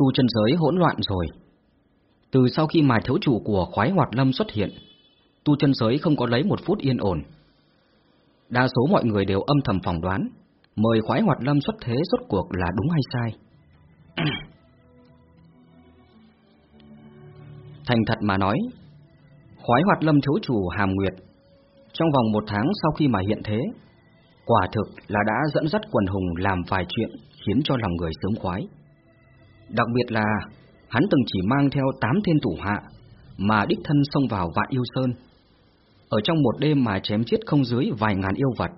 Tu chân giới hỗn loạn rồi. Từ sau khi mà thiếu chủ của khoái hoạt lâm xuất hiện, tu chân giới không có lấy một phút yên ổn. Đa số mọi người đều âm thầm phỏng đoán, mời khoái hoạt lâm xuất thế rốt cuộc là đúng hay sai. Thành thật mà nói, khoái hoạt lâm thiếu chủ Hàm Nguyệt, trong vòng một tháng sau khi mà hiện thế, quả thực là đã dẫn dắt quần hùng làm vài chuyện khiến cho lòng người sướng khoái. Đặc biệt là hắn từng chỉ mang theo tám thiên thủ hạ mà đích thân xông vào vạn yêu sơn. Ở trong một đêm mà chém giết không dưới vài ngàn yêu vật.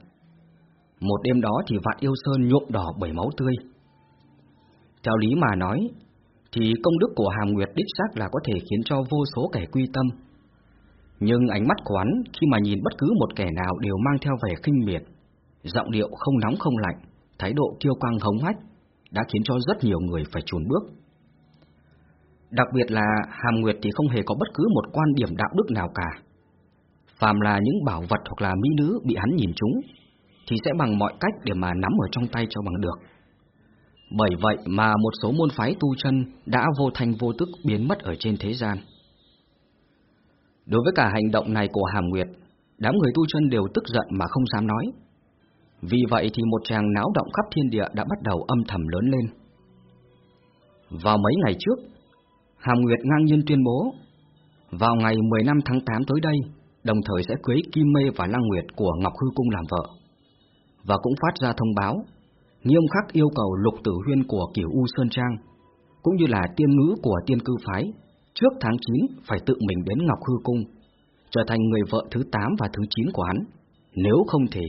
Một đêm đó thì vạn yêu sơn nhuộm đỏ bởi máu tươi. Theo lý mà nói, thì công đức của Hàm Nguyệt đích xác là có thể khiến cho vô số kẻ quy tâm. Nhưng ánh mắt của hắn khi mà nhìn bất cứ một kẻ nào đều mang theo vẻ kinh miệt, giọng điệu không nóng không lạnh, thái độ kiêu quang hống hách, đã khiến cho rất nhiều người phải chùn bước. Đặc biệt là Hàm Nguyệt thì không hề có bất cứ một quan điểm đạo đức nào cả. Phàm là những bảo vật hoặc là mỹ nữ bị hắn nhìn trúng, thì sẽ bằng mọi cách để mà nắm ở trong tay cho bằng được. Bởi vậy mà một số môn phái tu chân đã vô thành vô tức biến mất ở trên thế gian. Đối với cả hành động này của Hàm Nguyệt, đám người tu chân đều tức giận mà không dám nói. Vì vậy thì một tràng náo động khắp thiên địa đã bắt đầu âm thầm lớn lên. Vào mấy ngày trước, Hàm Nguyệt ngang nhiên tuyên bố, vào ngày 15 tháng 8 tới đây, đồng thời sẽ cưới Kim Mê và Lăng Nguyệt của Ngọc Hư Cung làm vợ. Và cũng phát ra thông báo, nghiêm khắc yêu cầu lục tử huyên của Kiểu U Sơn Trang, cũng như là tiên ngữ của tiên cư phái, trước tháng 9 phải tự mình đến Ngọc Hư Cung, trở thành người vợ thứ 8 và thứ 9 của hắn, nếu không thì...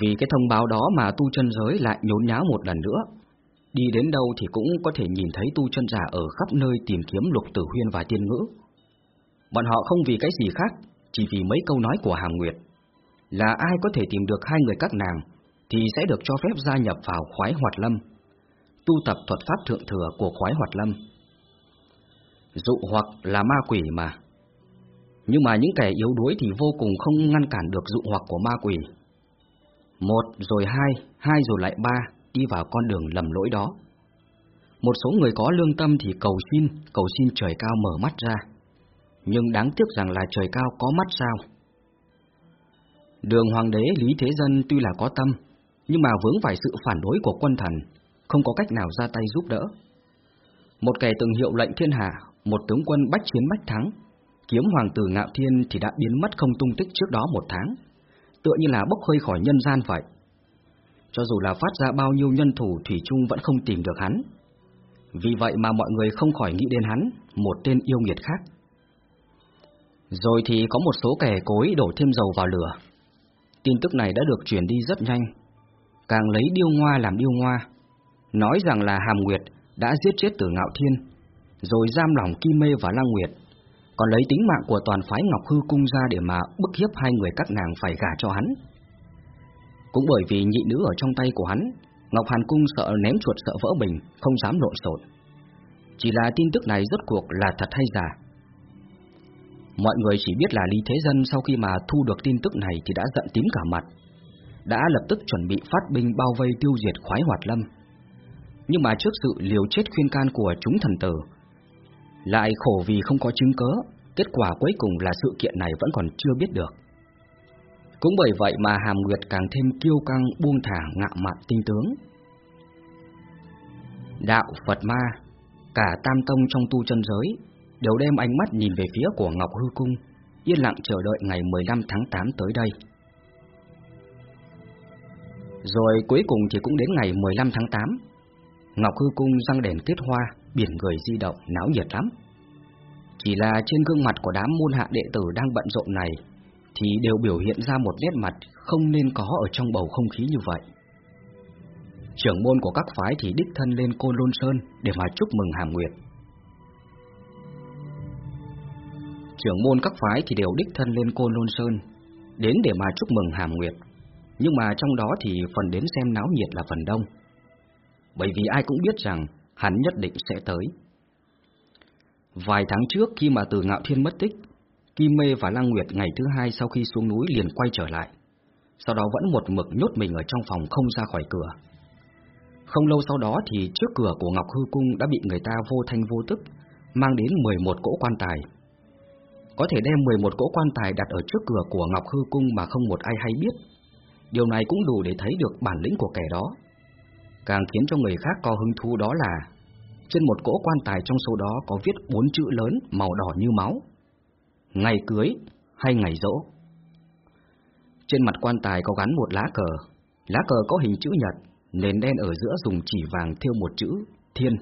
Vì cái thông báo đó mà tu chân giới lại nhốn nháo một lần nữa. Đi đến đâu thì cũng có thể nhìn thấy tu chân giả ở khắp nơi tìm kiếm lục tử huyên và tiên ngữ. Bọn họ không vì cái gì khác, chỉ vì mấy câu nói của Hàng Nguyệt. Là ai có thể tìm được hai người các nàng, thì sẽ được cho phép gia nhập vào khoái hoạt lâm, tu tập thuật pháp thượng thừa của khoái hoạt lâm. Dụ hoặc là ma quỷ mà. Nhưng mà những kẻ yếu đuối thì vô cùng không ngăn cản được dụ hoặc của ma quỷ. Một rồi hai, hai rồi lại ba, đi vào con đường lầm lỗi đó. Một số người có lương tâm thì cầu xin, cầu xin trời cao mở mắt ra. Nhưng đáng tiếc rằng là trời cao có mắt sao? Đường hoàng đế Lý Thế Dân tuy là có tâm, nhưng mà vướng phải sự phản đối của quân thần, không có cách nào ra tay giúp đỡ. Một kẻ từng hiệu lệnh thiên hạ, một tướng quân bách chiến bách thắng, kiếm hoàng tử ngạo thiên thì đã biến mất không tung tích trước đó một tháng tựa như là bốc hơi khỏi nhân gian vậy. Cho dù là phát ra bao nhiêu nhân thủ Thủy chung vẫn không tìm được hắn. Vì vậy mà mọi người không khỏi nghĩ đến hắn, một tên yêu nghiệt khác. Rồi thì có một số kẻ cối đổ thêm dầu vào lửa. Tin tức này đã được truyền đi rất nhanh. Càng lấy điêu ngoa làm điêu ngoa. Nói rằng là Hàm Nguyệt đã giết chết tử Ngạo Thiên, rồi giam lỏng Kim Mê và Lăng Nguyệt, còn lấy tính mạng của toàn phái Ngọc Hư Cung ra để mà bức hiếp hai người các nàng phải gả cho hắn. Cũng bởi vì nhị nữ ở trong tay của hắn, Ngọc Hàn Cung sợ ném chuột sợ vỡ bình, không dám lộn xộn. Chỉ là tin tức này rốt cuộc là thật hay giả. Mọi người chỉ biết là Lý Thế Dân sau khi mà thu được tin tức này thì đã giận tím cả mặt, đã lập tức chuẩn bị phát binh bao vây tiêu diệt khoái hoạt lâm. Nhưng mà trước sự liều chết khuyên can của chúng thần tử, lại khổ vì không có chứng cớ, kết quả cuối cùng là sự kiện này vẫn còn chưa biết được. Cũng bởi vậy mà Hàm Nguyệt càng thêm kiêu căng buông thả ngạo mạn tinh tướng. Đạo Phật Ma, cả tam tông trong tu chân giới đều đem ánh mắt nhìn về phía của Ngọc Hư Cung, yên lặng chờ đợi ngày 15 tháng 8 tới đây. Rồi cuối cùng thì cũng đến ngày 15 tháng 8, Ngọc Hư Cung răng đèn kết hoa, biển người di động, náo nhiệt lắm. Chỉ là trên gương mặt của đám môn hạ đệ tử đang bận rộn này, thì đều biểu hiện ra một nét mặt không nên có ở trong bầu không khí như vậy. Trưởng môn của các phái thì đích thân lên Côn Lôn Sơn để mà chúc mừng Hàm Nguyệt. Trưởng môn các phái thì đều đích thân lên Côn Lôn Sơn, đến để mà chúc mừng Hàm Nguyệt. Nhưng mà trong đó thì phần đến xem náo nhiệt là phần đông. Bởi vì ai cũng biết rằng hắn nhất định sẽ tới. Vài tháng trước khi mà từ Ngạo Thiên mất tích, Kim Mê và Lăng Nguyệt ngày thứ hai sau khi xuống núi liền quay trở lại, sau đó vẫn một mực nhốt mình ở trong phòng không ra khỏi cửa. Không lâu sau đó thì trước cửa của Ngọc Hư Cung đã bị người ta vô thanh vô tức mang đến 11 cỗ quan tài. Có thể đem 11 cỗ quan tài đặt ở trước cửa của Ngọc Hư Cung mà không một ai hay biết. Điều này cũng đủ để thấy được bản lĩnh của kẻ đó. Càng khiến cho người khác có hứng thú đó là trên một cỗ quan tài trong số đó có viết bốn chữ lớn màu đỏ như máu. Ngày cưới hay ngày rỗ. Trên mặt quan tài có gắn một lá cờ. Lá cờ có hình chữ nhật, nền đen ở giữa dùng chỉ vàng thêu một chữ thiên.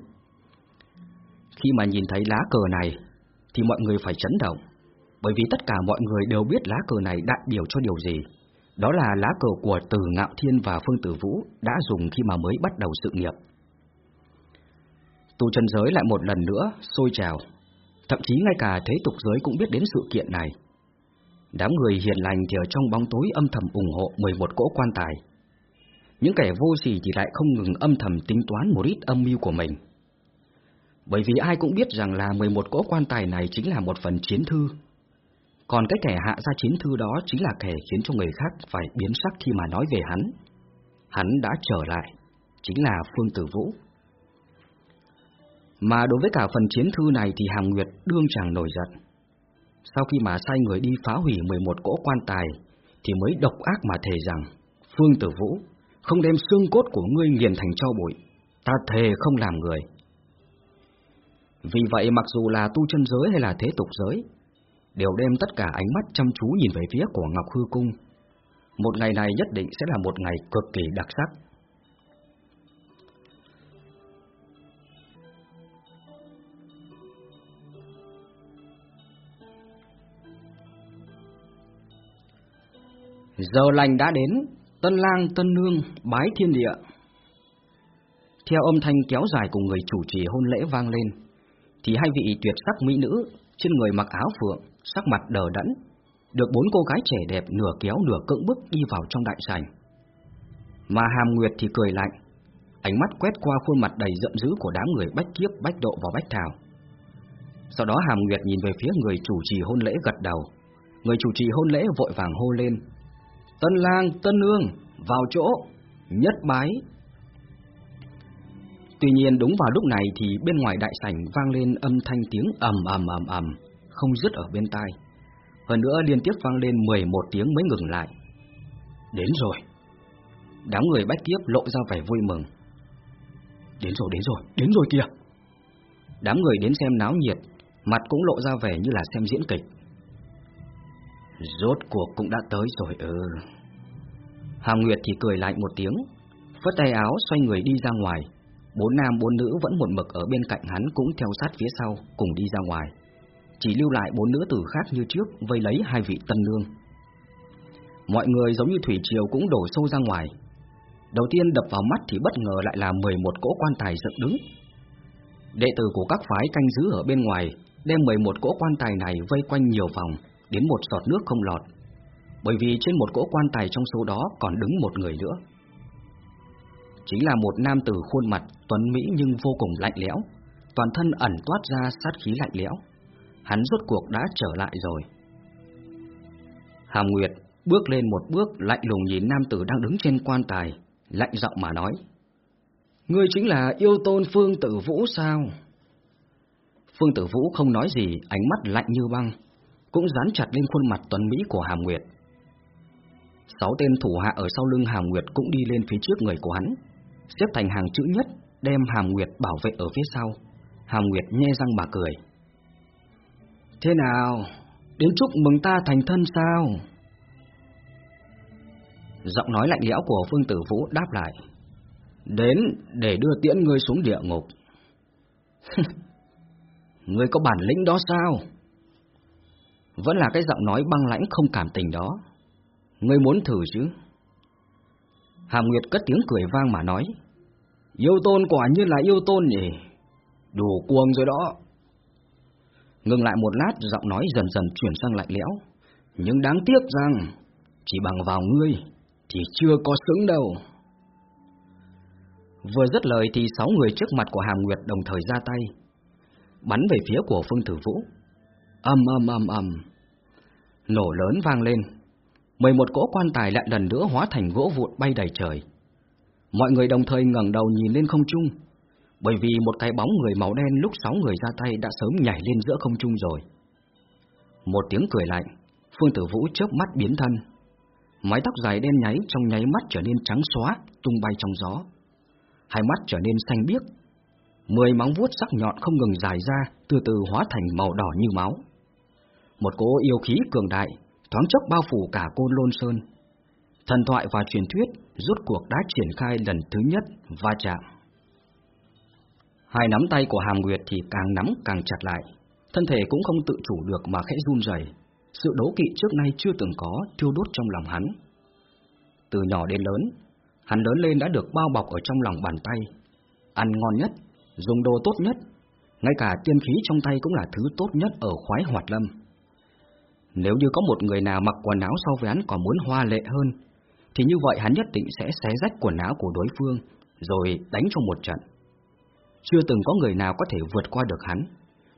Khi mà nhìn thấy lá cờ này, thì mọi người phải chấn động, bởi vì tất cả mọi người đều biết lá cờ này đại biểu cho điều gì. Đó là lá cờ của Từ Ngạo Thiên và Phương Tử Vũ đã dùng khi mà mới bắt đầu sự nghiệp. Tu chân giới lại một lần nữa sôi trào, thậm chí ngay cả thế tục giới cũng biết đến sự kiện này. Đám người hiền lành thì ở trong bóng tối âm thầm ủng hộ 11 cỗ quan tài. Những kẻ vô sỉ thì lại không ngừng âm thầm tính toán một ít âm mưu của mình. Bởi vì ai cũng biết rằng là 11 cỗ quan tài này chính là một phần chiến thư. Còn cái kẻ hạ ra chiến thư đó chính là kẻ khiến cho người khác phải biến sắc khi mà nói về hắn. Hắn đã trở lại, chính là Phương Tử Vũ. Mà đối với cả phần chiến thư này thì Hàm Nguyệt đương chẳng nổi giận. Sau khi mà sai người đi phá hủy 11 cỗ quan tài, thì mới độc ác mà thề rằng, Phương Tử Vũ, không đem xương cốt của ngươi nghiền thành cho bụi, ta thề không làm người. Vì vậy mặc dù là tu chân giới hay là thế tục giới, đều đem tất cả ánh mắt chăm chú nhìn về phía của Ngọc Hư Cung. Một ngày này nhất định sẽ là một ngày cực kỳ đặc sắc. Giờ lành đã đến, tân lang tân nương bái thiên địa. Theo âm thanh kéo dài của người chủ trì hôn lễ vang lên, thì hai vị tuyệt sắc mỹ nữ trên người mặc áo phượng, sắc mặt đờ đẫn, được bốn cô gái trẻ đẹp nửa kéo nửa cưỡng bức đi vào trong đại sảnh. Mà Hàm Nguyệt thì cười lạnh, ánh mắt quét qua khuôn mặt đầy giận dữ của đám người Bách Kiếp, Bách Độ và Bách Thảo. Sau đó Hàm Nguyệt nhìn về phía người chủ trì hôn lễ gật đầu, người chủ trì hôn lễ vội vàng hô lên, Tân lang, tân nương, vào chỗ, nhất bái. Tuy nhiên đúng vào lúc này thì bên ngoài đại sảnh vang lên âm thanh tiếng ầm ầm ầm ầm, không dứt ở bên tai. Hơn nữa liên tiếp vang lên 11 tiếng mới ngừng lại. Đến rồi. Đám người bách kiếp lộ ra vẻ vui mừng. Đến rồi, đến rồi, đến rồi kìa. Đám người đến xem náo nhiệt, mặt cũng lộ ra vẻ như là xem diễn kịch. Rốt cuộc cũng đã tới rồi ừ. Hàm Nguyệt thì cười lạnh một tiếng, phất tay áo xoay người đi ra ngoài. Bốn nam bốn nữ vẫn một mực ở bên cạnh hắn cũng theo sát phía sau, cùng đi ra ngoài. Chỉ lưu lại bốn nữ tử khác như trước, vây lấy hai vị tân nương. Mọi người giống như thủy triều cũng đổ sâu ra ngoài. Đầu tiên đập vào mắt thì bất ngờ lại là 11 cỗ quan tài dựng đứng. Đệ tử của các phái canh giữ ở bên ngoài đem 11 cỗ quan tài này vây quanh nhiều vòng, đến một giọt nước không lọt, bởi vì trên một cỗ quan tài trong số đó còn đứng một người nữa. Chính là một nam tử khuôn mặt tuấn mỹ nhưng vô cùng lạnh lẽo, toàn thân ẩn toát ra sát khí lạnh lẽo. Hắn rốt cuộc đã trở lại rồi. Hàm Nguyệt bước lên một bước lạnh lùng nhìn nam tử đang đứng trên quan tài, lạnh giọng mà nói. Ngươi chính là yêu tôn Phương Tử Vũ sao? Phương Tử Vũ không nói gì, ánh mắt lạnh như băng, cũng dán chặt lên khuôn mặt tuấn mỹ của Hàm Nguyệt. Sáu tên thủ hạ ở sau lưng Hàm Nguyệt cũng đi lên phía trước người của hắn, xếp thành hàng chữ nhất, đem Hàm Nguyệt bảo vệ ở phía sau. Hàm Nguyệt nhe răng mà cười. Thế nào? Đến chúc mừng ta thành thân sao? Giọng nói lạnh lẽo của Phương Tử Vũ đáp lại. Đến để đưa tiễn ngươi xuống địa ngục. ngươi có bản lĩnh đó sao? Vẫn là cái giọng nói băng lãnh không cảm tình đó. Ngươi muốn thử chứ? Hàm Nguyệt cất tiếng cười vang mà nói. Yêu tôn quả như là yêu tôn nhỉ? Đủ cuồng rồi đó. Ngừng lại một lát, giọng nói dần dần chuyển sang lạnh lẽo. Nhưng đáng tiếc rằng, chỉ bằng vào ngươi, thì chưa có xứng đâu. Vừa dứt lời thì sáu người trước mặt của Hàm Nguyệt đồng thời ra tay, bắn về phía của Phương Tử Vũ. Âm âm âm âm. Nổ lớn vang lên. Mười một cỗ quan tài lại lần nữa hóa thành gỗ vụn bay đầy trời. Mọi người đồng thời ngẩng đầu nhìn lên không trung, bởi vì một cái bóng người màu đen lúc sáu người ra tay đã sớm nhảy lên giữa không trung rồi. Một tiếng cười lạnh, Phương Tử Vũ chớp mắt biến thân. Mái tóc dài đen nháy trong nháy mắt trở nên trắng xóa, tung bay trong gió. Hai mắt trở nên xanh biếc. Mười móng vuốt sắc nhọn không ngừng dài ra, từ từ hóa thành màu đỏ như máu. Một cỗ yêu khí cường đại, thoáng chốc bao phủ cả côn lôn sơn. Thần thoại và truyền thuyết rút cuộc đã triển khai lần thứ nhất va chạm. Hai nắm tay của Hàm Nguyệt thì càng nắm càng chặt lại, thân thể cũng không tự chủ được mà khẽ run rẩy. Sự đố kỵ trước nay chưa từng có thiêu đốt trong lòng hắn. Từ nhỏ đến lớn, hắn lớn lên đã được bao bọc ở trong lòng bàn tay, ăn ngon nhất, dùng đồ tốt nhất, ngay cả tiên khí trong tay cũng là thứ tốt nhất ở khoái hoạt lâm. Nếu như có một người nào mặc quần áo so với hắn còn muốn hoa lệ hơn, thì như vậy hắn nhất định sẽ xé rách quần áo của đối phương, rồi đánh cho một trận. Chưa từng có người nào có thể vượt qua được hắn,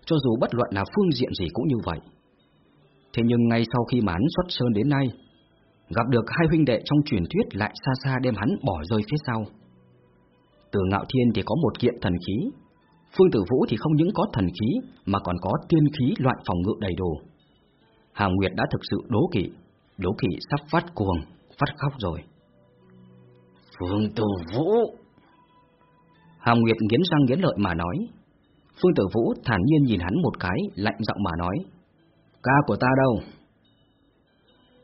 cho dù bất luận là phương diện gì cũng như vậy. Thế nhưng ngay sau khi mà hắn xuất sơn đến nay, gặp được hai huynh đệ trong truyền thuyết lại xa xa đem hắn bỏ rơi phía sau. Từ ngạo thiên thì có một kiện thần khí, Phương Tử Vũ thì không những có thần khí mà còn có tiên khí loại phòng ngự đầy đủ. Hàm Nguyệt đã thực sự đố kỵ, đố kỵ sắp phát cuồng, phát khóc rồi. Phương Tử Vũ! Hàm Nguyệt nghiến răng nghiến lợi mà nói. Phương Tử Vũ thản nhiên nhìn hắn một cái, lạnh giọng mà nói. Ca của ta đâu?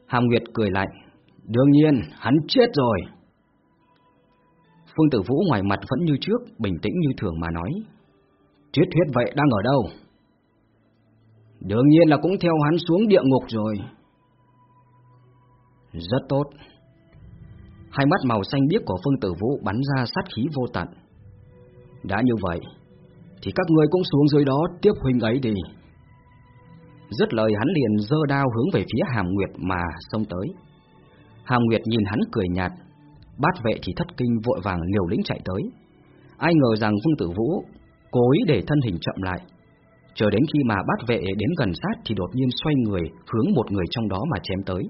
Hàm Nguyệt cười lạnh. Đương nhiên, hắn chết rồi. Phương Tử Vũ ngoài mặt vẫn như trước, bình tĩnh như thường mà nói. Triết huyết vậy đang ở đâu? Đương nhiên là cũng theo hắn xuống địa ngục rồi. Rất tốt. Hai mắt màu xanh biếc của Phương Tử Vũ bắn ra sát khí vô tận. Đã như vậy, thì các ngươi cũng xuống dưới đó tiếp huynh ấy đi. Dứt lời hắn liền dơ đao hướng về phía Hàm Nguyệt mà xông tới. Hàm Nguyệt nhìn hắn cười nhạt, bát vệ thì thất kinh vội vàng liều lĩnh chạy tới. Ai ngờ rằng Phương Tử Vũ cố ý để thân hình chậm lại. Chờ đến khi mà bát vệ đến gần sát thì đột nhiên xoay người hướng một người trong đó mà chém tới.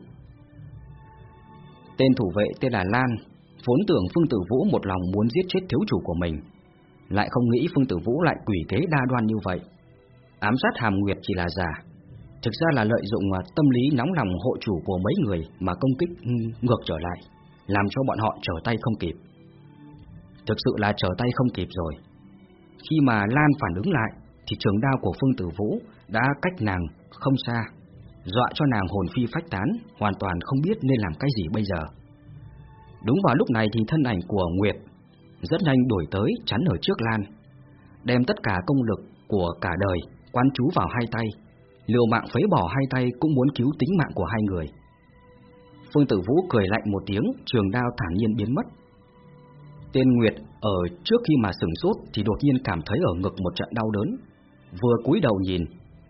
Tên thủ vệ tên là Lan, vốn tưởng Phương Tử Vũ một lòng muốn giết chết thiếu chủ của mình, lại không nghĩ Phương Tử Vũ lại quỷ kế đa đoan như vậy. Ám sát Hàm Nguyệt chỉ là giả, thực ra là lợi dụng à, tâm lý nóng lòng hộ chủ của mấy người mà công kích ừ, ngược trở lại, làm cho bọn họ trở tay không kịp. Thực sự là trở tay không kịp rồi. Khi mà Lan phản ứng lại, thì trường đao của Phương Tử Vũ đã cách nàng không xa, dọa cho nàng hồn phi phách tán, hoàn toàn không biết nên làm cái gì bây giờ. Đúng vào lúc này thì thân ảnh của Nguyệt rất nhanh đổi tới chắn ở trước Lan, đem tất cả công lực của cả đời quán chú vào hai tay, liều mạng phế bỏ hai tay cũng muốn cứu tính mạng của hai người. Phương Tử Vũ cười lạnh một tiếng, trường đao thản nhiên biến mất. Tên Nguyệt ở trước khi mà sửng sốt thì đột nhiên cảm thấy ở ngực một trận đau đớn, vừa cúi đầu nhìn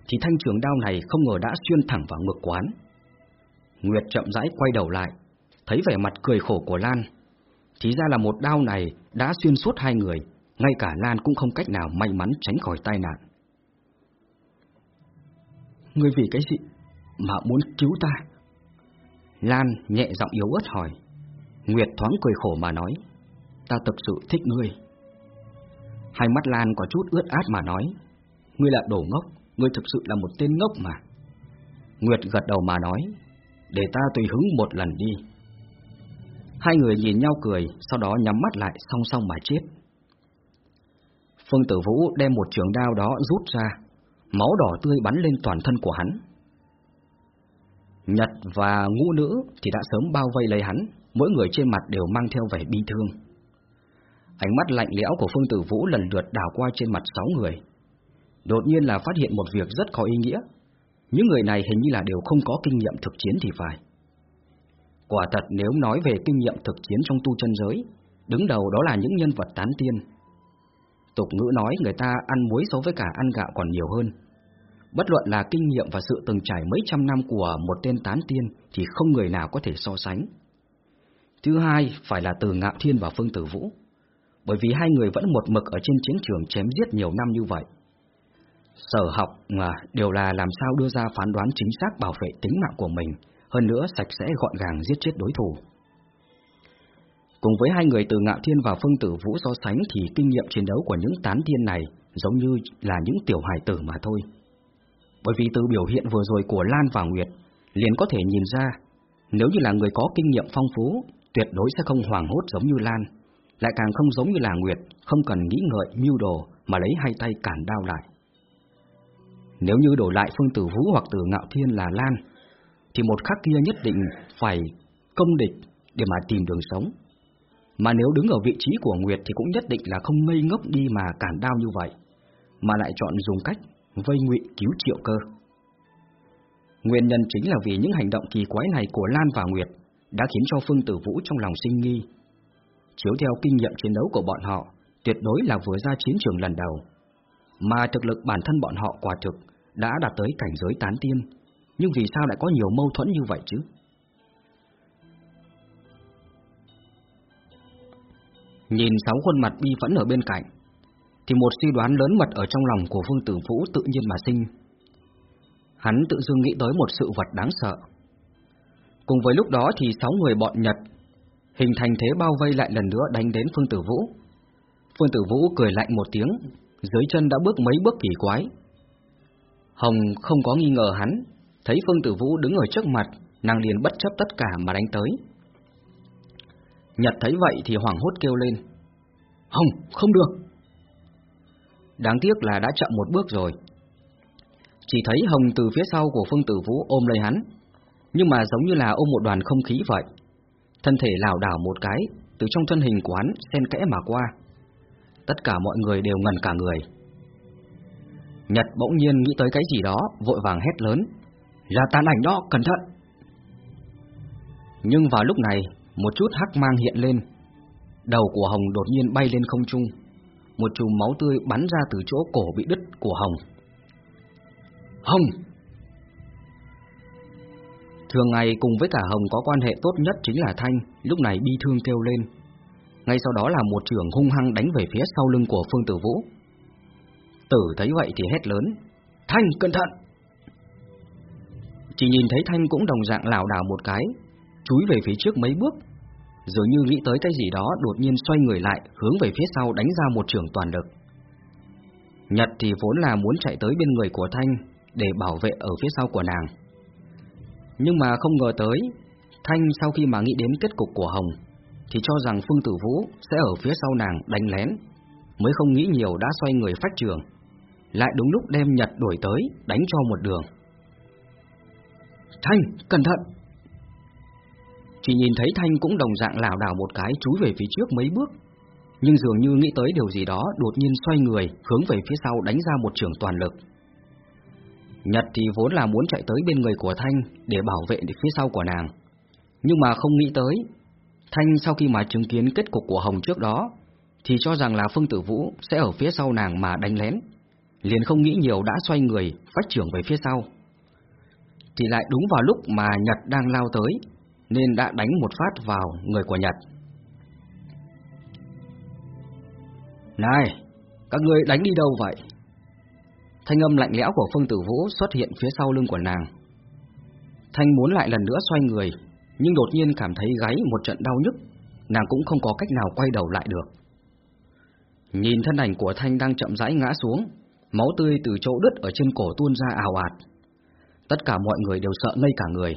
thì thanh trường đao này không ngờ đã xuyên thẳng vào ngực quán. Nguyệt chậm rãi quay đầu lại, thấy vẻ mặt cười khổ của Lan. Thì ra là một đao này đã xuyên suốt hai người, ngay cả Lan cũng không cách nào may mắn tránh khỏi tai nạn. Ngươi vì cái gì mà muốn cứu ta? Lan nhẹ giọng yếu ớt hỏi. Nguyệt thoáng cười khổ mà nói, ta thực sự thích ngươi. Hai mắt Lan có chút ướt át mà nói, ngươi là đồ ngốc, ngươi thực sự là một tên ngốc mà. Nguyệt gật đầu mà nói, để ta tùy hứng một lần đi. Hai người nhìn nhau cười, sau đó nhắm mắt lại song song mà chết. Phương Tử Vũ đem một trường đao đó rút ra, máu đỏ tươi bắn lên toàn thân của hắn. Nhật và ngũ nữ thì đã sớm bao vây lấy hắn, mỗi người trên mặt đều mang theo vẻ bi thương. Ánh mắt lạnh lẽo của Phương Tử Vũ lần lượt đảo qua trên mặt sáu người. Đột nhiên là phát hiện một việc rất có ý nghĩa. Những người này hình như là đều không có kinh nghiệm thực chiến thì phải. Quả thật nếu nói về kinh nghiệm thực chiến trong tu chân giới, đứng đầu đó là những nhân vật tán tiên. Tục ngữ nói người ta ăn muối so với cả ăn gạo còn nhiều hơn. Bất luận là kinh nghiệm và sự từng trải mấy trăm năm của một tên tán tiên thì không người nào có thể so sánh. Thứ hai phải là từ Ngạo Thiên và Phương Tử Vũ, bởi vì hai người vẫn một mực ở trên chiến trường chém giết nhiều năm như vậy. Sở học mà đều là làm sao đưa ra phán đoán chính xác bảo vệ tính mạng của mình, hơn nữa sạch sẽ gọn gàng giết chết đối thủ. Cùng với hai người từ Ngạo Thiên và Phương Tử Vũ so sánh thì kinh nghiệm chiến đấu của những tán tiên này giống như là những tiểu hài tử mà thôi. Bởi vì từ biểu hiện vừa rồi của Lan và Nguyệt, liền có thể nhìn ra, nếu như là người có kinh nghiệm phong phú, tuyệt đối sẽ không hoảng hốt giống như Lan, lại càng không giống như là Nguyệt, không cần nghĩ ngợi mưu đồ mà lấy hai tay cản đao lại. Nếu như đổi lại Phương Tử Vũ hoặc Tử Ngạo Thiên là Lan, thì một khắc kia nhất định phải công địch để mà tìm đường sống. Mà nếu đứng ở vị trí của Nguyệt thì cũng nhất định là không ngây ngốc đi mà cản đao như vậy, mà lại chọn dùng cách vây ngụy cứu triệu cơ. Nguyên nhân chính là vì những hành động kỳ quái này của Lan và Nguyệt đã khiến cho Phương Tử Vũ trong lòng sinh nghi. Chiếu theo kinh nghiệm chiến đấu của bọn họ, tuyệt đối là vừa ra chiến trường lần đầu. Mà thực lực bản thân bọn họ quả thực đã đạt tới cảnh giới tán tiên, nhưng vì sao lại có nhiều mâu thuẫn như vậy chứ? Nhìn sáu khuôn mặt bi phẫn ở bên cạnh, thì một suy đoán lớn mật ở trong lòng của Phương Tử Vũ tự nhiên mà sinh. Hắn tự dưng nghĩ tới một sự vật đáng sợ. Cùng với lúc đó thì sáu người bọn Nhật hình thành thế bao vây lại lần nữa đánh đến Phương Tử Vũ. Phương Tử Vũ cười lạnh một tiếng, dưới chân đã bước mấy bước kỳ quái. Hồng không có nghi ngờ hắn, thấy Phương Tử Vũ đứng ở trước mặt, nàng liền bất chấp tất cả mà đánh tới. Nhật thấy vậy thì hoảng hốt kêu lên. Hồng, không được! Đáng tiếc là đã chậm một bước rồi. Chỉ thấy Hồng từ phía sau của Phương Tử Vũ ôm lấy hắn, nhưng mà giống như là ôm một đoàn không khí vậy. Thân thể lảo đảo một cái, từ trong thân hình của hắn xen kẽ mà qua. Tất cả mọi người đều ngần cả người. Nhật bỗng nhiên nghĩ tới cái gì đó, vội vàng hét lớn. Là tàn ảnh đó, cẩn thận! Nhưng vào lúc này, một chút hắc mang hiện lên. Đầu của Hồng đột nhiên bay lên không trung. Một chùm máu tươi bắn ra từ chỗ cổ bị đứt của Hồng. Hồng! Thường ngày cùng với cả Hồng có quan hệ tốt nhất chính là Thanh, lúc này bi thương kêu lên. Ngay sau đó là một trường hung hăng đánh về phía sau lưng của Phương Tử Vũ. Tử thấy vậy thì hét lớn. Thanh, cẩn thận! Chỉ nhìn thấy Thanh cũng đồng dạng lảo đảo một cái, chúi về phía trước mấy bước, rồi như nghĩ tới cái gì đó đột nhiên xoay người lại, hướng về phía sau đánh ra một trường toàn lực. Nhật thì vốn là muốn chạy tới bên người của Thanh để bảo vệ ở phía sau của nàng. Nhưng mà không ngờ tới, Thanh sau khi mà nghĩ đến kết cục của Hồng, thì cho rằng Phương Tử Vũ sẽ ở phía sau nàng đánh lén, mới không nghĩ nhiều đã xoay người phách trường, lại đúng lúc đem Nhật đuổi tới, đánh cho một đường. Thanh, cẩn thận! Chỉ nhìn thấy Thanh cũng đồng dạng lảo đảo một cái chúi về phía trước mấy bước, nhưng dường như nghĩ tới điều gì đó đột nhiên xoay người, hướng về phía sau đánh ra một trường toàn lực. Nhật thì vốn là muốn chạy tới bên người của Thanh để bảo vệ phía sau của nàng, nhưng mà không nghĩ tới. Thanh sau khi mà chứng kiến kết cục của Hồng trước đó, thì cho rằng là Phương Tử Vũ sẽ ở phía sau nàng mà đánh lén, liền không nghĩ nhiều đã xoay người, phách trưởng về phía sau. Thì lại đúng vào lúc mà Nhật đang lao tới, nên đã đánh một phát vào người của Nhật. Này, các ngươi đánh đi đâu vậy? Thanh âm lạnh lẽo của Phương Tử Vũ xuất hiện phía sau lưng của nàng. Thanh muốn lại lần nữa xoay người, nhưng đột nhiên cảm thấy gáy một trận đau nhức, nàng cũng không có cách nào quay đầu lại được. Nhìn thân ảnh của Thanh đang chậm rãi ngã xuống, máu tươi từ chỗ đứt ở trên cổ tuôn ra ào ạt. Tất cả mọi người đều sợ ngây cả người.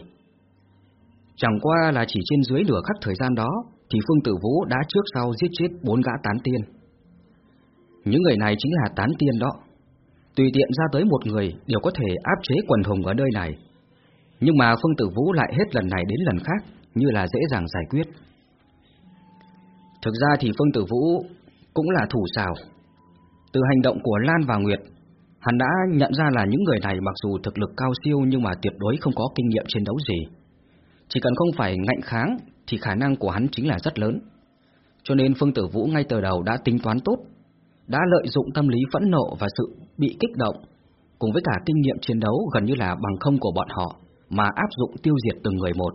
Chẳng qua là chỉ trên dưới nửa khắc thời gian đó, thì Phương Tử Vũ đã trước sau giết chết bốn gã tán tiên. Những người này chính là tán tiên đó. Tùy tiện ra tới một người đều có thể áp chế quần hùng ở nơi này. Nhưng mà Phương Tử Vũ lại hết lần này đến lần khác, như là dễ dàng giải quyết. Thực ra thì Phương Tử Vũ cũng là thủ xào. Từ hành động của Lan và Nguyệt, hắn đã nhận ra là những người này mặc dù thực lực cao siêu nhưng mà tuyệt đối không có kinh nghiệm chiến đấu gì. Chỉ cần không phải ngạnh kháng thì khả năng của hắn chính là rất lớn. Cho nên Phương Tử Vũ ngay từ đầu đã tính toán tốt, đã lợi dụng tâm lý phẫn nộ và sự bị kích động, cùng với cả kinh nghiệm chiến đấu gần như là bằng không của bọn họ mà áp dụng tiêu diệt từng người một.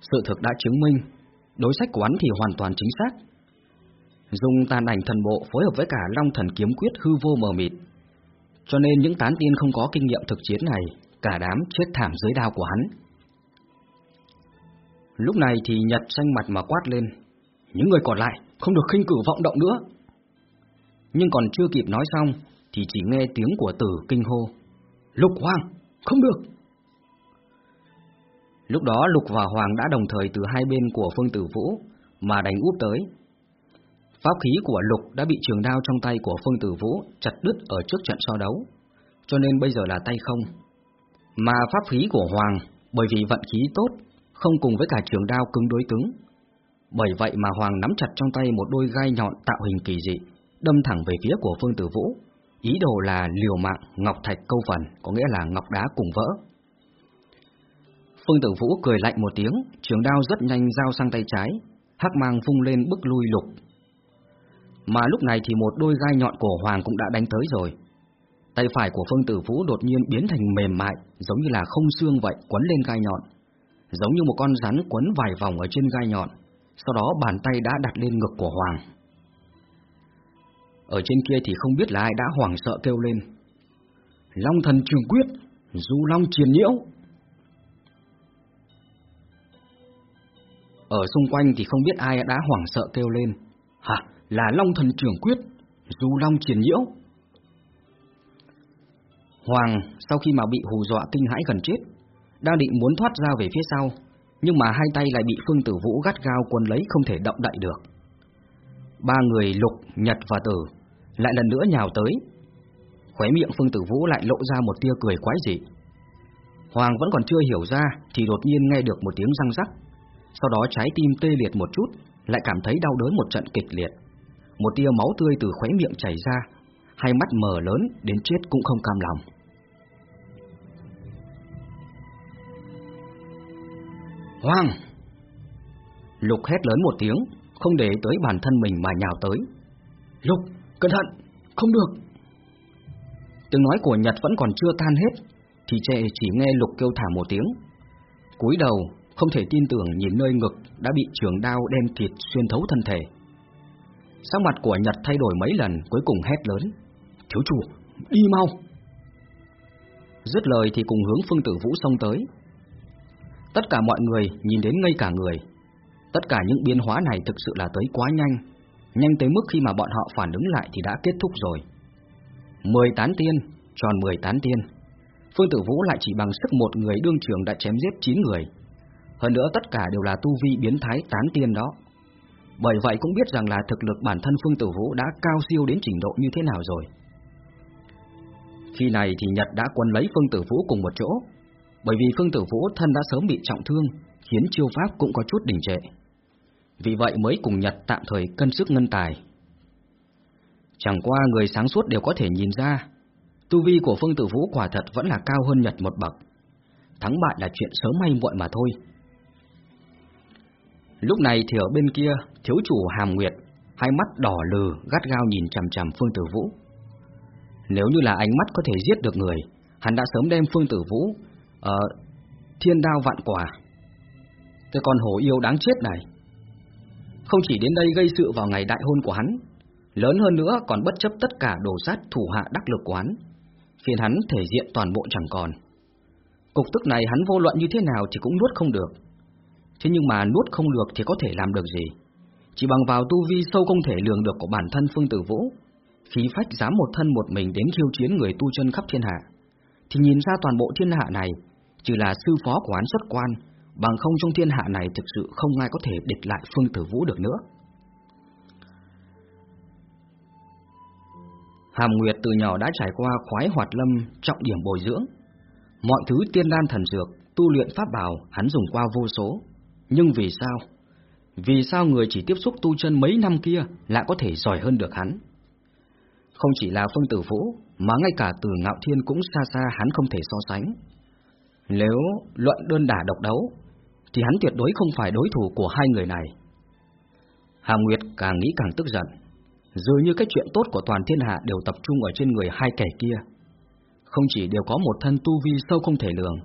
Sự thực đã chứng minh, đối sách của hắn thì hoàn toàn chính xác. Dùng tàn ảnh thần bộ phối hợp với cả long thần kiếm quyết hư vô mờ mịt, cho nên những tán tiên không có kinh nghiệm thực chiến này, cả đám chết thảm dưới đao của hắn. Lúc này thì Nhật xanh mặt mà quát lên. Những người còn lại không được khinh cử vọng động nữa. Nhưng còn chưa kịp nói xong thì chỉ nghe tiếng của tử kinh hô. Lục hoang, không được! Lúc đó Lục và Hoàng đã đồng thời từ hai bên của Phương Tử Vũ mà đánh úp tới. Pháp khí của Lục đã bị trường đao trong tay của Phương Tử Vũ chặt đứt ở trước trận so đấu, cho nên bây giờ là tay không. Mà pháp khí của Hoàng, bởi vì vận khí tốt, không cùng với cả trường đao cứng đối cứng. Bởi vậy mà Hoàng nắm chặt trong tay một đôi gai nhọn tạo hình kỳ dị, đâm thẳng về phía của Phương Tử Vũ. Ý đồ là liều mạng ngọc thạch câu phần, có nghĩa là ngọc đá cùng vỡ. Phương Tử Vũ cười lạnh một tiếng, trường đao rất nhanh giao sang tay trái, hắc mang phung lên bức lui lục. Mà lúc này thì một đôi gai nhọn của Hoàng cũng đã đánh tới rồi. Tay phải của Phương Tử Vũ đột nhiên biến thành mềm mại, giống như là không xương vậy, quấn lên gai nhọn. Giống như một con rắn quấn vài vòng ở trên gai nhọn, sau đó bàn tay đã đặt lên ngực của Hoàng. Ở trên kia thì không biết là ai đã hoảng sợ kêu lên. Long thần trường quyết, du long triền nhiễu. Ở xung quanh thì không biết ai đã hoảng sợ kêu lên. Hả, là long thần trường quyết, du long triển nhiễu. Hoàng sau khi mà bị hù dọa kinh hãi gần chết, đang định muốn thoát ra về phía sau, nhưng mà hai tay lại bị Phương Tử Vũ gắt gao quấn lấy không thể động đậy được. Ba người Lục, Nhật và Tử lại lần nữa nhào tới. Khóe miệng Phương Tử Vũ lại lộ ra một tia cười quái dị. Hoàng vẫn còn chưa hiểu ra thì đột nhiên nghe được một tiếng răng rắc. Sau đó trái tim tê liệt một chút, lại cảm thấy đau đớn một trận kịch liệt. Một tia máu tươi từ khóe miệng chảy ra, hai mắt mở lớn đến chết cũng không cam lòng. Hoàng! Lục hét lớn một tiếng, không để tới bản thân mình mà nhào tới. Lục, cẩn thận, không được. Tiếng nói của Nhật vẫn còn chưa tan hết, thì trẻ chỉ nghe Lục kêu thả một tiếng. cúi đầu, không thể tin tưởng nhìn nơi ngực đã bị trường đao đen thịt xuyên thấu thân thể. Sắc mặt của Nhật thay đổi mấy lần, cuối cùng hét lớn. Thiếu chủ, đi mau! Dứt lời thì cùng hướng Phương Tử Vũ xông tới. Tất cả mọi người nhìn đến ngây cả người. Tất cả những biến hóa này thực sự là tới quá nhanh, nhanh tới mức khi mà bọn họ phản ứng lại thì đã kết thúc rồi. Mười tán tiên, tròn mười tán tiên. Phương Tử Vũ lại chỉ bằng sức một người đương trường đã chém giết chín người. Hơn nữa tất cả đều là tu vi biến thái tán tiên đó. Bởi vậy cũng biết rằng là thực lực bản thân Phương Tử Vũ đã cao siêu đến trình độ như thế nào rồi. Khi này thì Nhật đã quân lấy Phương Tử Vũ cùng một chỗ, bởi vì Phương Tử Vũ thân đã sớm bị trọng thương, khiến chiêu pháp cũng có chút đình trệ. Vì vậy mới cùng Nhật tạm thời cân sức ngân tài. Chẳng qua người sáng suốt đều có thể nhìn ra, tu vi của Phương Tử Vũ quả thật vẫn là cao hơn Nhật một bậc. Thắng bại là chuyện sớm hay muộn mà thôi. Lúc này thì ở bên kia, thiếu chủ Hàm Nguyệt, hai mắt đỏ lừ, gắt gao nhìn chằm chằm Phương Tử Vũ. Nếu như là ánh mắt có thể giết được người, hắn đã sớm đem Phương Tử Vũ ở thiên đao vạn quả. Cái con hổ yêu đáng chết này. Không chỉ đến đây gây sự vào ngày đại hôn của hắn, lớn hơn nữa còn bất chấp tất cả đồ sát thủ hạ đắc lực của hắn, khiến hắn thể diện toàn bộ chẳng còn. Cục tức này hắn vô luận như thế nào thì cũng nuốt không được. Thế nhưng mà nuốt không được thì có thể làm được gì? Chỉ bằng vào tu vi sâu không thể lường được của bản thân Phương Tử Vũ, khí phách dám một thân một mình đến khiêu chiến người tu chân khắp thiên hạ, thì nhìn ra toàn bộ thiên hạ này, chỉ là sư phó của án xuất quan, bằng không trong thiên hạ này thực sự không ai có thể địch lại Phương Tử Vũ được nữa. Hàm Nguyệt từ nhỏ đã trải qua khoái hoạt lâm trọng điểm bồi dưỡng. Mọi thứ tiên đan thần dược, tu luyện pháp bảo hắn dùng qua vô số. Nhưng vì sao? Vì sao người chỉ tiếp xúc tu chân mấy năm kia lại có thể giỏi hơn được hắn? Không chỉ là Phương Tử Vũ, mà ngay cả từ Ngạo Thiên cũng xa xa hắn không thể so sánh. Nếu luận đơn đả độc đấu, thì hắn tuyệt đối không phải đối thủ của hai người này. hà Nguyệt càng nghĩ càng tức giận, dường như cái chuyện tốt của toàn thiên hạ đều tập trung ở trên người hai kẻ kia. Không chỉ đều có một thân tu vi sâu không thể lường,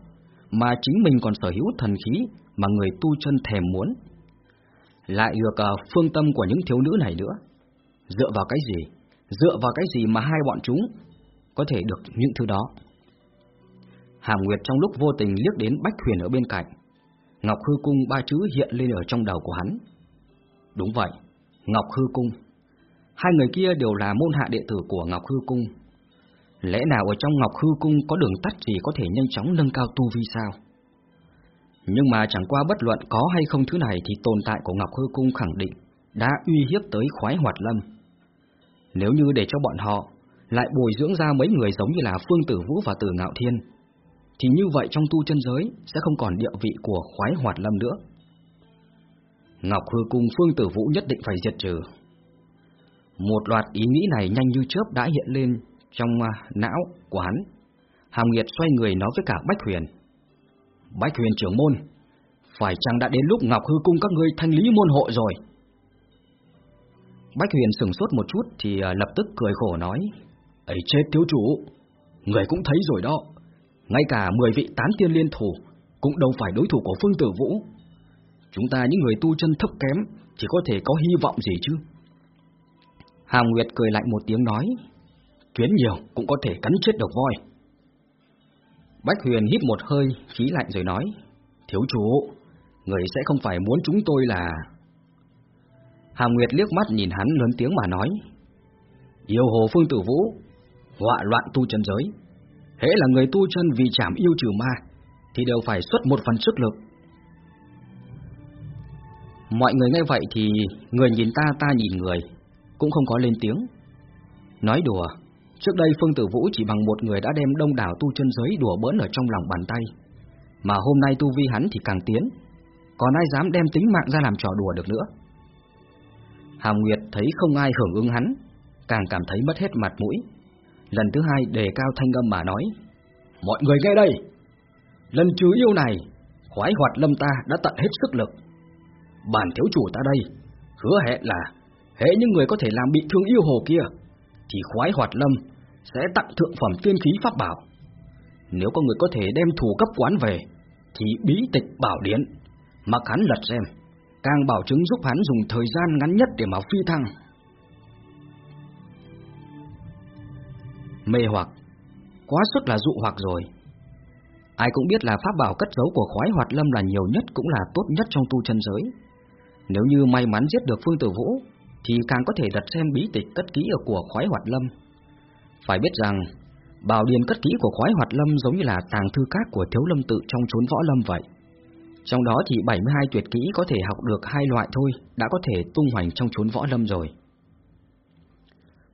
mà chính mình còn sở hữu thần khí mà người tu chân thèm muốn. Lại được uh, phương tâm của những thiếu nữ này nữa. Dựa vào cái gì? Dựa vào cái gì mà hai bọn chúng có thể được những thứ đó? Hàm Nguyệt trong lúc vô tình liếc đến Bách Huyền ở bên cạnh, Ngọc Hư Cung ba chữ hiện lên ở trong đầu của hắn. Đúng vậy, Ngọc Hư Cung. Hai người kia đều là môn hạ đệ tử của Ngọc Hư Cung. Lẽ nào ở trong Ngọc Hư Cung có đường tắt gì có thể nhanh chóng nâng cao tu vi sao? Nhưng mà chẳng qua bất luận có hay không thứ này thì tồn tại của Ngọc Hư Cung khẳng định đã uy hiếp tới khoái hoạt lâm. Nếu như để cho bọn họ lại bồi dưỡng ra mấy người giống như là Phương Tử Vũ và Tử Ngạo Thiên, thì như vậy trong tu chân giới sẽ không còn địa vị của khoái hoạt lâm nữa. Ngọc Hư Cung Phương Tử Vũ nhất định phải diệt trừ. Một loạt ý nghĩ này nhanh như chớp đã hiện lên trong à, não của hắn. Hàm Nguyệt xoay người nói với cả Bách Huyền. Bách Huyền trưởng môn, phải chăng đã đến lúc Ngọc Hư Cung các ngươi thanh lý môn hộ rồi? Bách Huyền sửng sốt một chút thì à, lập tức cười khổ nói. ấy chết thiếu chủ, người cũng thấy rồi đó. Ngay cả 10 vị tán tiên liên thủ cũng đâu phải đối thủ của Phương Tử Vũ. Chúng ta những người tu chân thấp kém chỉ có thể có hy vọng gì chứ? Hàm Nguyệt cười lạnh một tiếng nói, kiến nhiều cũng có thể cắn chết được voi. Bách Huyền hít một hơi, khí lạnh rồi nói, thiếu chủ, người sẽ không phải muốn chúng tôi là... Hàm Nguyệt liếc mắt nhìn hắn lớn tiếng mà nói, yêu hồ phương tử vũ, họa loạn tu chân giới. Hễ là người tu chân vì chảm yêu trừ ma, thì đều phải xuất một phần sức lực. Mọi người nghe vậy thì người nhìn ta ta nhìn người, cũng không có lên tiếng. Nói đùa, trước đây Phương Tử Vũ chỉ bằng một người đã đem đông đảo tu chân giới đùa bỡn ở trong lòng bàn tay, mà hôm nay tu vi hắn thì càng tiến, còn ai dám đem tính mạng ra làm trò đùa được nữa. Hàm Nguyệt thấy không ai hưởng ứng hắn, càng cảm thấy mất hết mặt mũi. Lần thứ hai đề cao thanh âm mà nói, mọi người nghe đây, lần trừ yêu này, khoái hoạt lâm ta đã tận hết sức lực. Bản thiếu chủ ta đây, hứa hẹn là Hễ những người có thể làm bị thương yêu hồ kia, thì khoái hoạt lâm sẽ tặng thượng phẩm tiên khí pháp bảo. Nếu có người có thể đem thủ cấp quán về, thì bí tịch bảo điển, mặc hắn lật xem, càng bảo chứng giúp hắn dùng thời gian ngắn nhất để mà phi thăng. Mê hoặc, quá sức là dụ hoặc rồi. Ai cũng biết là pháp bảo cất giấu của khoái hoạt lâm là nhiều nhất cũng là tốt nhất trong tu chân giới. Nếu như may mắn giết được Phương Tử Vũ, thì càng có thể đặt xem bí tịch cất ký ở của khoái hoạt lâm. Phải biết rằng, bảo điền cất kỹ của khoái hoạt lâm giống như là tàng thư các của thiếu lâm tự trong chốn võ lâm vậy. Trong đó thì 72 tuyệt kỹ có thể học được hai loại thôi, đã có thể tung hoành trong chốn võ lâm rồi.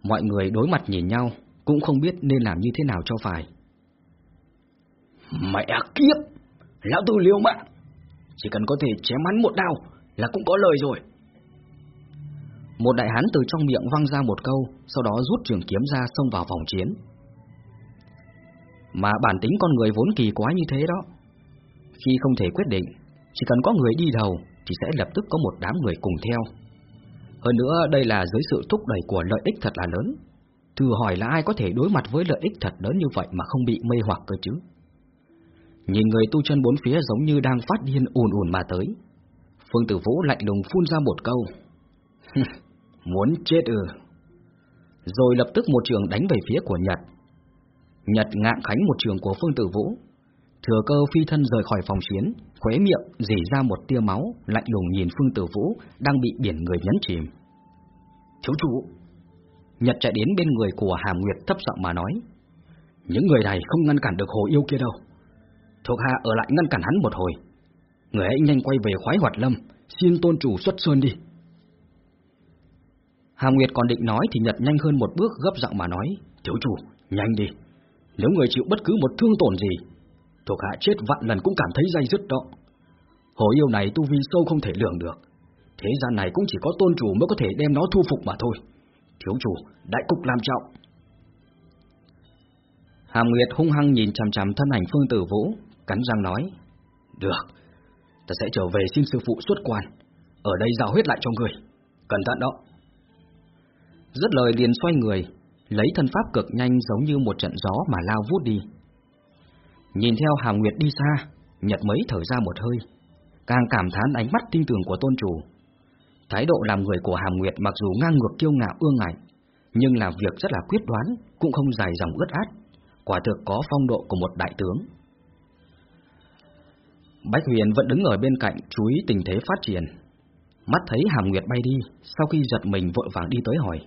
Mọi người đối mặt nhìn nhau, cũng không biết nên làm như thế nào cho phải. Mẹ kiếp! Lão tư liêu mạng! Chỉ cần có thể chém hắn một đao là cũng có lời rồi. Một đại hán từ trong miệng văng ra một câu, sau đó rút trường kiếm ra xông vào vòng chiến. Mà bản tính con người vốn kỳ quái như thế đó. Khi không thể quyết định, chỉ cần có người đi đầu thì sẽ lập tức có một đám người cùng theo. Hơn nữa đây là dưới sự thúc đẩy của lợi ích thật là lớn. Thử hỏi là ai có thể đối mặt với lợi ích thật lớn như vậy mà không bị mê hoặc cơ chứ? Nhìn người tu chân bốn phía giống như đang phát điên ùn ùn mà tới. Phương Tử Vũ lạnh lùng phun ra một câu. Muốn chết ư? Rồi lập tức một trường đánh về phía của Nhật. Nhật ngạng khánh một trường của Phương Tử Vũ. Thừa cơ phi thân rời khỏi phòng chiến, khóe miệng dỉ ra một tia máu, lạnh lùng nhìn Phương Tử Vũ đang bị biển người nhấn chìm. Thiếu chủ! Nhật chạy đến bên người của Hàm Nguyệt thấp giọng mà nói. Những người này không ngăn cản được hồ yêu kia đâu. Thuộc hạ ở lại ngăn cản hắn một hồi. Người hãy nhanh quay về khoái hoạt lâm, xin tôn chủ xuất sơn đi. Hà Nguyệt còn định nói thì Nhật nhanh hơn một bước gấp giọng mà nói, thiếu chủ, nhanh đi. Nếu người chịu bất cứ một thương tổn gì, thuộc hạ chết vạn lần cũng cảm thấy dây dứt đó. Hồ yêu này tu vi sâu không thể lường được. Thế gian này cũng chỉ có tôn chủ mới có thể đem nó thu phục mà thôi. Thiếu chủ, đại cục làm trọng. Hàm Nguyệt hung hăng nhìn chằm chằm thân ảnh Phương Tử Vũ, cắn răng nói, Được, ta sẽ trở về xin sư phụ xuất quan, ở đây giao huyết lại cho người. Cẩn thận đó. Rất lời liền xoay người, lấy thân pháp cực nhanh giống như một trận gió mà lao vút đi. Nhìn theo Hàm Nguyệt đi xa, Nhật mới thở ra một hơi, càng cảm thán ánh mắt tinh tường của tôn chủ. Thái độ làm người của Hàm Nguyệt mặc dù ngang ngược kiêu ngạo ương ngạnh, nhưng làm việc rất là quyết đoán, cũng không dài dòng ướt át, quả thực có phong độ của một đại tướng. Bách Huyền vẫn đứng ở bên cạnh chú ý tình thế phát triển. Mắt thấy Hàm Nguyệt bay đi, sau khi giật mình vội vàng đi tới hỏi.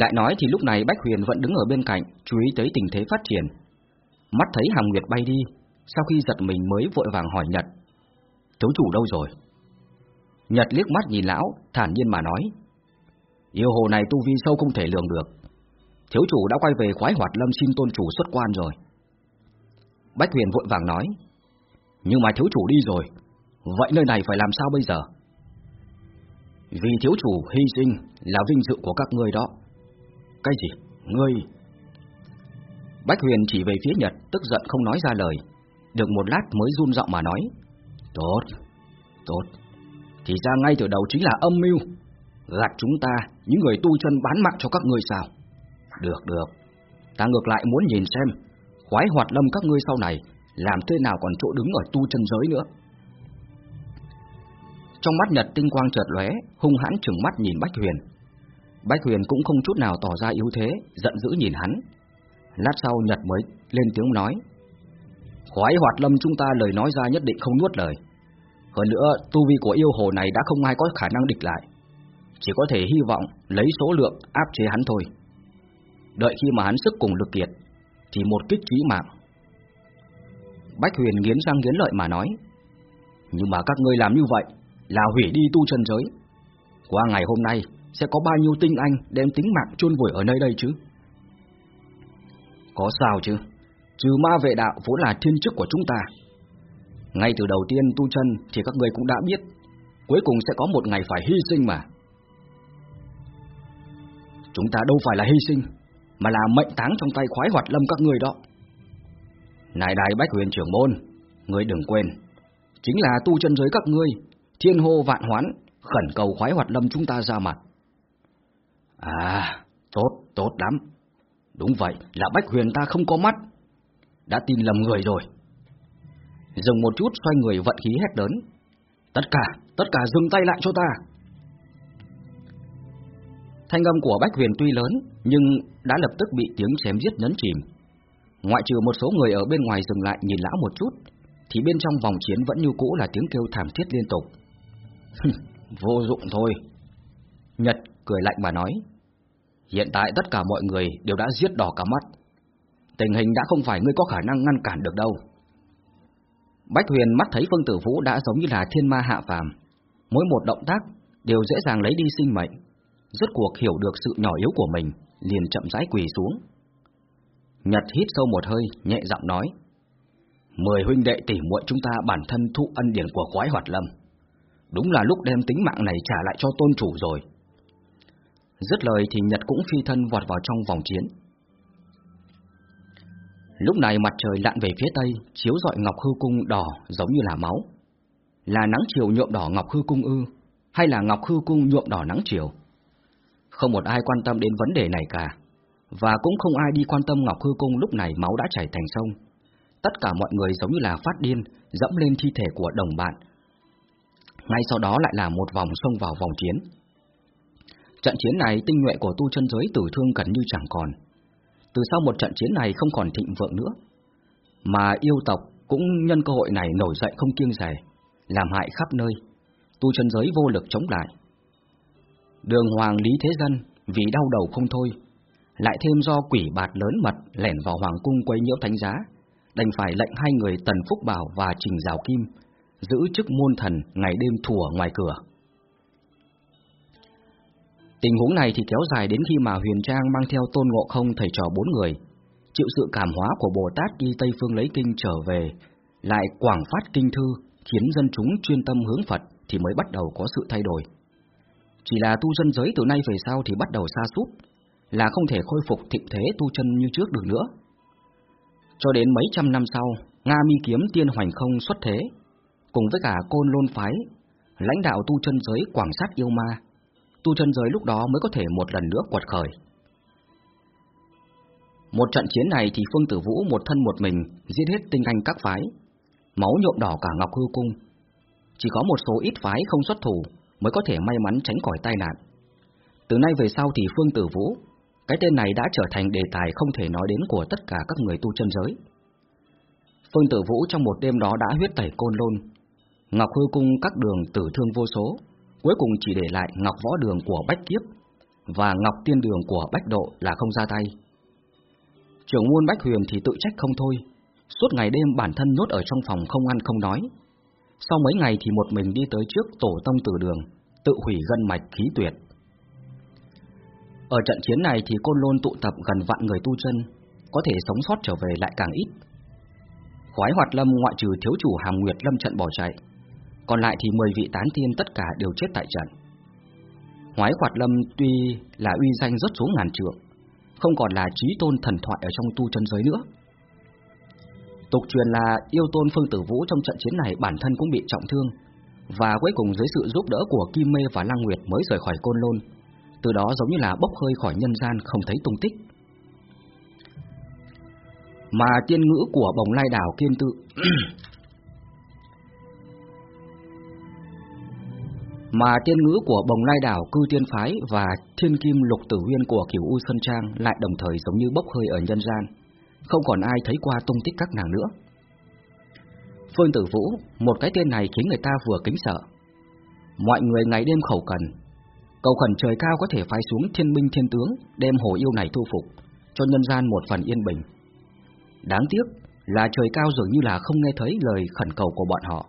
Lại nói thì lúc này Bách Huyền vẫn đứng ở bên cạnh, chú ý tới tình thế phát triển. Mắt thấy Hàm Nguyệt bay đi, sau khi giật mình mới vội vàng hỏi Nhật. Thiếu chủ đâu rồi? Nhật liếc mắt nhìn lão, thản nhiên mà nói. Yêu hồ này tu vi sâu không thể lường được. Thiếu chủ đã quay về khoái hoạt lâm xin tôn chủ xuất quan rồi. Bách Huyền vội vàng nói. Nhưng mà thiếu chủ đi rồi, vậy nơi này phải làm sao bây giờ? Vì thiếu chủ hy sinh là vinh dự của các ngươi đó. Cái gì? Ngươi... Bách Huyền chỉ về phía Nhật, tức giận không nói ra lời. Được một lát mới run giọng mà nói. Tốt, tốt. Thì ra ngay từ đầu chính là âm mưu. Gạt chúng ta, những người tu chân bán mạng cho các ngươi sao? Được, được. Ta ngược lại muốn nhìn xem, khoái hoạt lâm các ngươi sau này, làm thế nào còn chỗ đứng ở tu chân giới nữa. Trong mắt Nhật tinh quang chợt lóe, hung hãn trừng mắt nhìn Bách Huyền. Bách Huyền cũng không chút nào tỏ ra yếu thế, giận dữ nhìn hắn. Lát sau Nhật mới lên tiếng nói. Khoái hoạt lâm chúng ta lời nói ra nhất định không nuốt lời. Hơn nữa, tu vi của yêu hồ này đã không ai có khả năng địch lại. Chỉ có thể hy vọng lấy số lượng áp chế hắn thôi. Đợi khi mà hắn sức cùng lực kiệt, thì một kích trí mạng. Bách Huyền nghiến răng nghiến lợi mà nói. Nhưng mà các ngươi làm như vậy là hủy đi tu chân giới. Qua ngày hôm nay, sẽ có bao nhiêu tinh anh đem tính mạng chôn vùi ở nơi đây chứ? Có sao chứ? Trừ ma vệ đạo vốn là thiên chức của chúng ta. Ngay từ đầu tiên tu chân thì các người cũng đã biết, cuối cùng sẽ có một ngày phải hy sinh mà. Chúng ta đâu phải là hy sinh, mà là mệnh táng trong tay khoái hoạt lâm các người đó. Này đại bách huyền trưởng môn, người đừng quên, chính là tu chân giới các ngươi, thiên hô vạn hoán, khẩn cầu khoái hoạt lâm chúng ta ra mặt. À, tốt, tốt lắm. Đúng vậy, là Bách Huyền ta không có mắt. Đã tin lầm người rồi. Dừng một chút xoay người vận khí hét lớn. Tất cả, tất cả dừng tay lại cho ta. Thanh âm của Bách Huyền tuy lớn, nhưng đã lập tức bị tiếng chém giết nhấn chìm. Ngoại trừ một số người ở bên ngoài dừng lại nhìn lão một chút, thì bên trong vòng chiến vẫn như cũ là tiếng kêu thảm thiết liên tục. Vô dụng thôi. Nhật cười lạnh mà nói. Hiện tại tất cả mọi người đều đã giết đỏ cả mắt. Tình hình đã không phải ngươi có khả năng ngăn cản được đâu. Bách Huyền mắt thấy Phương Tử Vũ đã giống như là thiên ma hạ phàm. Mỗi một động tác đều dễ dàng lấy đi sinh mệnh. Rốt cuộc hiểu được sự nhỏ yếu của mình, liền chậm rãi quỳ xuống. Nhật hít sâu một hơi, nhẹ giọng nói. Mười huynh đệ tỉ muội chúng ta bản thân thụ ân điển của khoái hoạt lâm. Đúng là lúc đem tính mạng này trả lại cho tôn chủ rồi. Dứt lời thì Nhật cũng phi thân vọt vào trong vòng chiến. Lúc này mặt trời lặn về phía tây, chiếu rọi Ngọc Hư Cung đỏ giống như là máu. Là nắng chiều nhuộm đỏ Ngọc Hư Cung ư, hay là Ngọc Hư Cung nhuộm đỏ nắng chiều? Không một ai quan tâm đến vấn đề này cả, và cũng không ai đi quan tâm Ngọc Hư Cung lúc này máu đã chảy thành sông. Tất cả mọi người giống như là phát điên, dẫm lên thi thể của đồng bạn. Ngay sau đó lại là một vòng xông vào vòng chiến. Trận chiến này tinh nhuệ của tu chân giới tử thương gần như chẳng còn. Từ sau một trận chiến này không còn thịnh vượng nữa, mà yêu tộc cũng nhân cơ hội này nổi dậy không kiêng dè, làm hại khắp nơi, tu chân giới vô lực chống lại. Đường Hoàng Lý Thế Dân vì đau đầu không thôi, lại thêm do quỷ bạt lớn mật lẻn vào hoàng cung quấy nhiễu thánh giá, đành phải lệnh hai người Tần Phúc Bảo và Trình Giảo Kim giữ chức môn thần ngày đêm thủa ngoài cửa. Tình huống này thì kéo dài đến khi mà Huyền Trang mang theo Tôn Ngộ Không thầy trò bốn người, chịu sự cảm hóa của Bồ Tát đi Tây Phương lấy kinh trở về, lại quảng phát kinh thư, khiến dân chúng chuyên tâm hướng Phật thì mới bắt đầu có sự thay đổi. Chỉ là tu dân giới từ nay về sau thì bắt đầu xa sút là không thể khôi phục thịnh thế tu chân như trước được nữa. Cho đến mấy trăm năm sau, Nga Mi Kiếm Tiên Hoành Không xuất thế, cùng với cả Côn Lôn Phái, lãnh đạo tu chân giới quảng sát yêu ma, tu chân giới lúc đó mới có thể một lần nữa quật khởi. Một trận chiến này thì Phương Tử Vũ một thân một mình giết hết tinh anh các phái, máu nhuộm đỏ cả Ngọc Hư Cung. Chỉ có một số ít phái không xuất thủ mới có thể may mắn tránh khỏi tai nạn. Từ nay về sau thì Phương Tử Vũ, cái tên này đã trở thành đề tài không thể nói đến của tất cả các người tu chân giới. Phương Tử Vũ trong một đêm đó đã huyết tẩy côn lôn, Ngọc Hư Cung các đường tử thương vô số, cuối cùng chỉ để lại Ngọc Võ Đường của Bách Kiếp và Ngọc Tiên Đường của Bách Độ là không ra tay. Trưởng môn Bách Huyền thì tự trách không thôi, suốt ngày đêm bản thân nhốt ở trong phòng không ăn không nói. Sau mấy ngày thì một mình đi tới trước tổ tông tử đường, tự hủy gân mạch khí tuyệt. Ở trận chiến này thì Côn Lôn tụ tập gần vạn người tu chân, có thể sống sót trở về lại càng ít. khói Hoạt Lâm ngoại trừ thiếu chủ Hàm Nguyệt lâm trận bỏ chạy, còn lại thì 10 vị tán tiên tất cả đều chết tại trận. Hoái Quạt Lâm tuy là uy danh rất xuống ngàn trượng, không còn là trí tôn thần thoại ở trong tu chân giới nữa. Tục truyền là yêu tôn Phương Tử Vũ trong trận chiến này bản thân cũng bị trọng thương, và cuối cùng dưới sự giúp đỡ của Kim Mê và Lăng Nguyệt mới rời khỏi Côn Lôn, từ đó giống như là bốc hơi khỏi nhân gian không thấy tung tích. Mà tiên ngữ của bồng lai đảo kiên tự Mà tiên ngữ của bồng lai đảo cư tiên phái và thiên kim lục tử huyên của kiểu U Sơn Trang lại đồng thời giống như bốc hơi ở nhân gian, không còn ai thấy qua tung tích các nàng nữa. Phương Tử Vũ, một cái tên này khiến người ta vừa kính sợ. Mọi người ngày đêm khẩu cần, cầu khẩn trời cao có thể phái xuống thiên binh thiên tướng đem hồ yêu này thu phục, cho nhân gian một phần yên bình. Đáng tiếc là trời cao dường như là không nghe thấy lời khẩn cầu của bọn họ.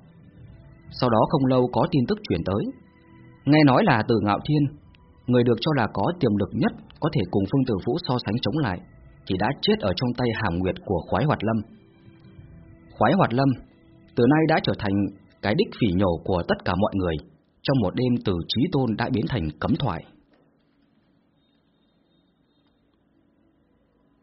Sau đó không lâu có tin tức chuyển tới, Nghe nói là từ Ngạo Thiên, người được cho là có tiềm lực nhất có thể cùng Phương Tử Vũ so sánh chống lại, thì đã chết ở trong tay hàm nguyệt của Khoái Hoạt Lâm. Khoái Hoạt Lâm từ nay đã trở thành cái đích phỉ nhổ của tất cả mọi người, trong một đêm từ trí tôn đã biến thành cấm thoại.